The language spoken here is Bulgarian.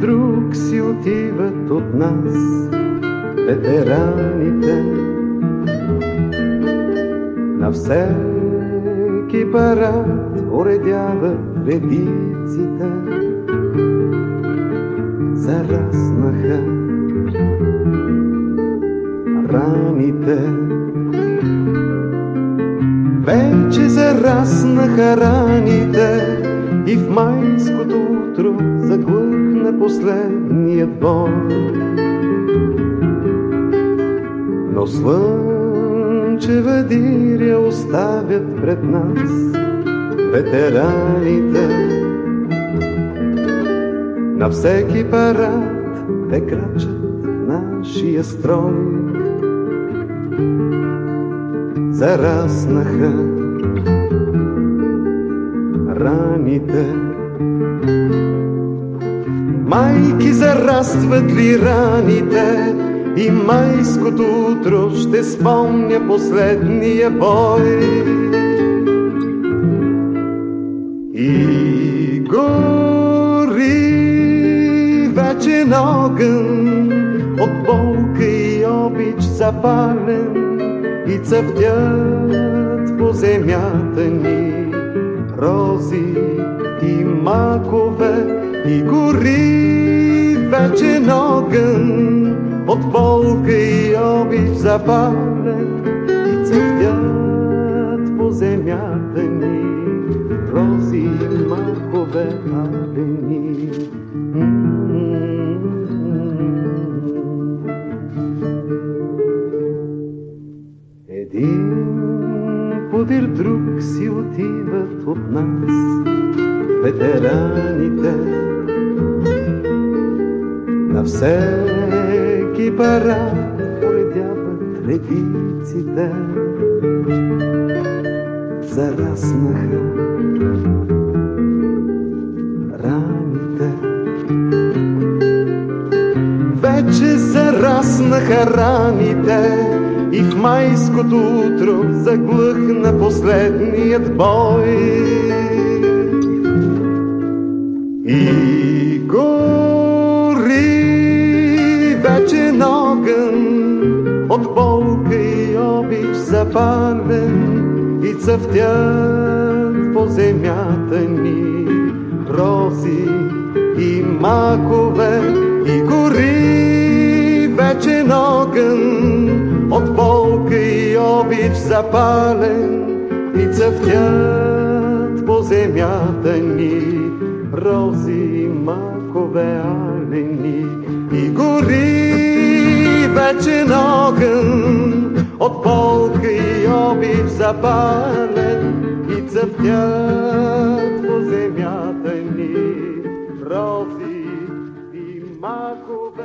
Друг си отиват от нас ветераните. На всеки парад уредяват редиците. Зараснаха раните. Вече зараснаха раните и в майското утро заглъхна последният бой. Но слънчева диря оставят пред нас ветераните. На всеки парад те крачат нашия строй. Зараснаха раните. Майки зарастват ли раните и майското утро ще спомня последния бой. И гори вече огън от болка и обич запален и цъфтят по земята ни рози и макове и гори вече огън от болка и обич запален и цъфтят по земята ни рози и макове алени. Един подир друг си отиват от нас ветераните. На всеки парад поредяват редиците. Зараснаха раните. Вече зараснаха раните и в майското утро заглъхна последният бой. От болка и обич запален и цъфтят по земята ни. Рози и макове и гори вече огън. От болка и обич запален и цъфтят по земята ни. Рози и макове алени и гори вече огън огън от болка и обив запален и цъфтят по земята ни рози и макове.